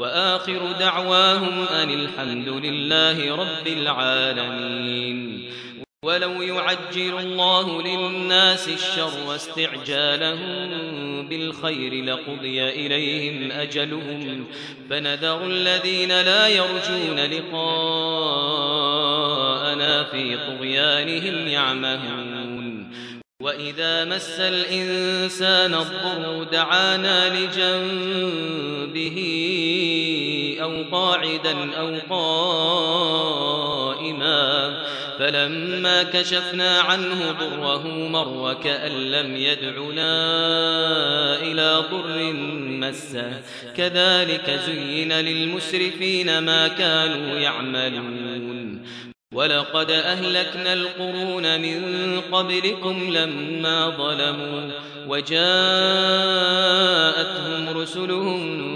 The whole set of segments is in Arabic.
وآخر دعواهم أن الحمد لله رب العالمين. ولو يعجل الله للناس الشر واستعجالهم بالخير لقضي إليهم أجلهم. فنذر الذين لا يرجون لقاءنا في طغيانهم يعمهون. وإذا مس الإنسان الضر دعانا لجنبه أو قاعدا أو قائما فلما كشفنا عنه ضره مر وكأن لم يدعنا إلى ضر مسه. كذلك زين للمسرفين ما كانوا يعملون. ولقد أهلكنا القرون من قبلكم لما ظلموا. وجاءتهم رسلهم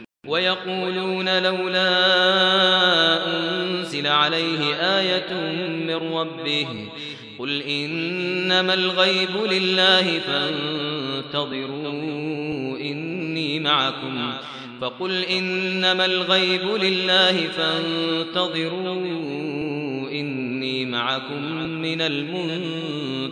ويقولون لولا أنزل عليه آية من ربه قل إنما الغيب لله فانتظروا إني معكم فقل إنما الغيب لله فانتظروا إني معكم من المنتظرين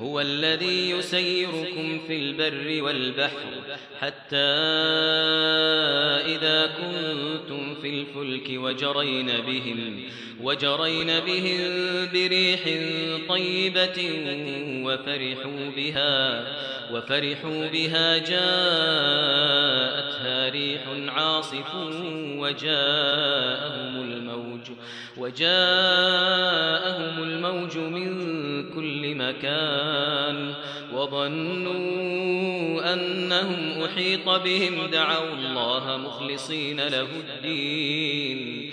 هو الذي يسيركم في البر والبحر حتى إذا كنتم في الفلك وجرين بهم وجرين بهم بريح طيبة وفرحوا بها وفرحوا بها ريح عاصف وجاءهم الموج وجاءهم الموج من كل مكان وظنوا أنهم أحيط بهم دعوا الله مخلصين له الدين.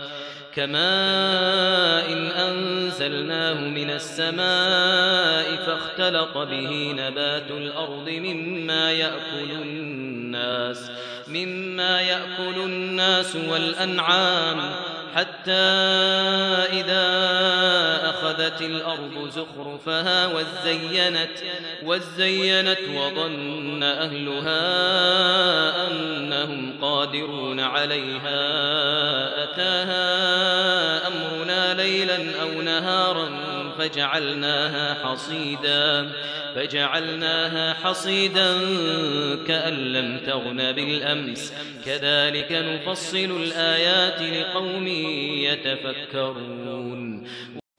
كماء إن أنزلناه من السماء فاختلط به نبات الأرض مما يأكل الناس مما يأكل الناس والأنعام حتى إذا أخذت الأرض زخرفها وزينت وزينت وظن أهلها أنهم قادرون عليها. أتاها أمرنا ليلا أو نهارا فجعلناها حصيدا. فجعلناها حصيدا كأن لم تغن بالأمس. كذلك نفصل الآيات لقوم يتفكرون.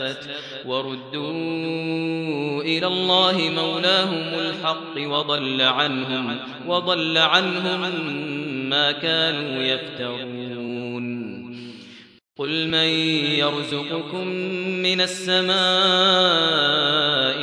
أسلفت وردوا إلى الله مولاهم الحق وضل عنهم وضل عنهم ما كانوا يفترون. قل من يرزقكم من السماء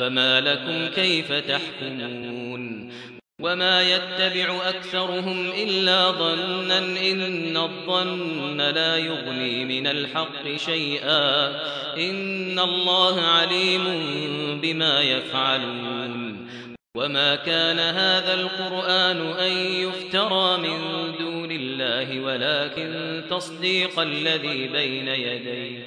فما لكم كيف تحكمون وما يتبع أكثرهم إلا ظنا إن الظن لا يغني من الحق شيئا إن الله عليم بما يفعلون وما كان هذا القرآن أن يفترى من دون الله ولكن تصديق الذي بين يديه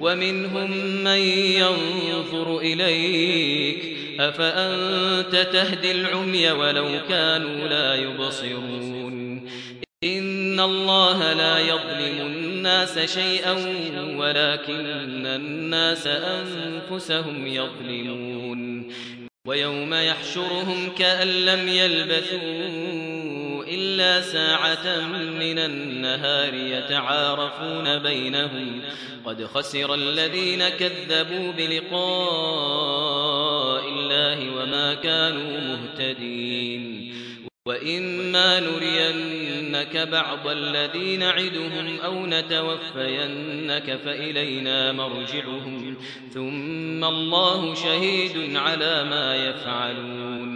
ومنهم من ينظر إليك أفأنت تهدي العمي ولو كانوا لا يبصرون إن الله لا يظلم الناس شيئا ولكن الناس أنفسهم يظلمون ويوم يحشرهم كأن لم يلبثوا إلا ساعة من النهار يتعارفون بينهم. قد خسر الذين كذبوا بلقاء الله وما كانوا مهتدين. وإما نرينك بعض الذين نعدهم أو نتوفينك فإلينا مرجعهم. ثم الله شهيد على ما يفعلون.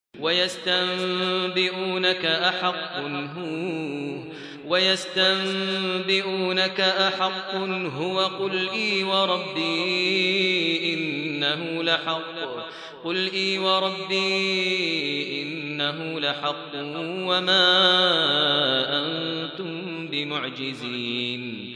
ويستنبئونك أحق هو ويستنبئونك أحق هو. قل إي وربي إنه لحق قل إي وربي إنه لحق. وما أنتم بمعجزين.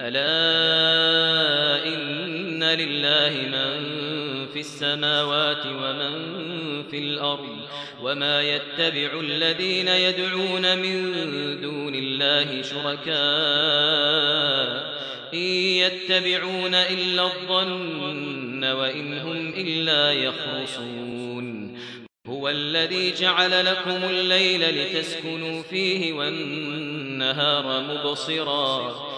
إن إن لله من في السماوات ومن في الأرض وما يتبع الذين يدعون من دون الله شركاء إن يتبعون إلا الظن وإن هم إلا يخرصون هو الذي جعل لكم الليل لتسكنوا فيه والنهار مبصرا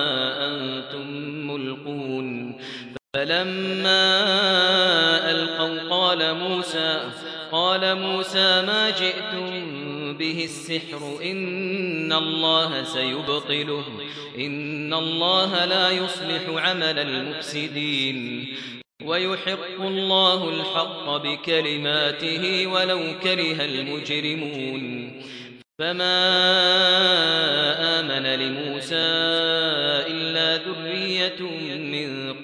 فلما ألقوا قال موسى قال موسى ما جئتم به السحر؟ إن الله سيبطله إن الله لا يصلح عمل المفسدين. ويحق الله الحق بكلماته ولو كره المجرمون. فما آمن لموسى إلا ذرية من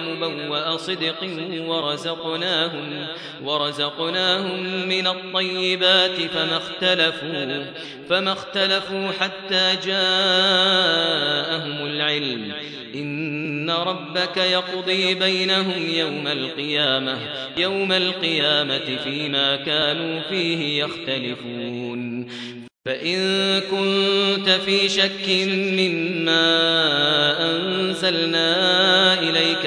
مبوأ صدق ورزقناهم ورزقناهم من الطيبات فما اختلفوا فما اختلفوا حتى جاءهم العلم. إن ربك يقضي بينهم يوم القيامة يوم القيامة فيما كانوا فيه يختلفون. فإن كنت في شك مما أنزلنا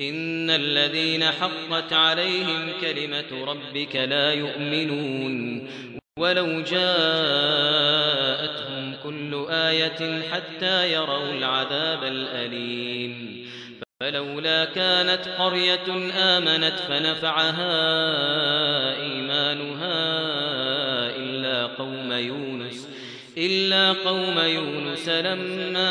إن الذين حقت عليهم كلمة ربك لا يؤمنون. ولو جاءتهم كل آية حتى يروا العذاب الأليم. فلولا كانت قرية آمنت فنفعها إيمانها إلا قوم يونس إلا قوم يونس لما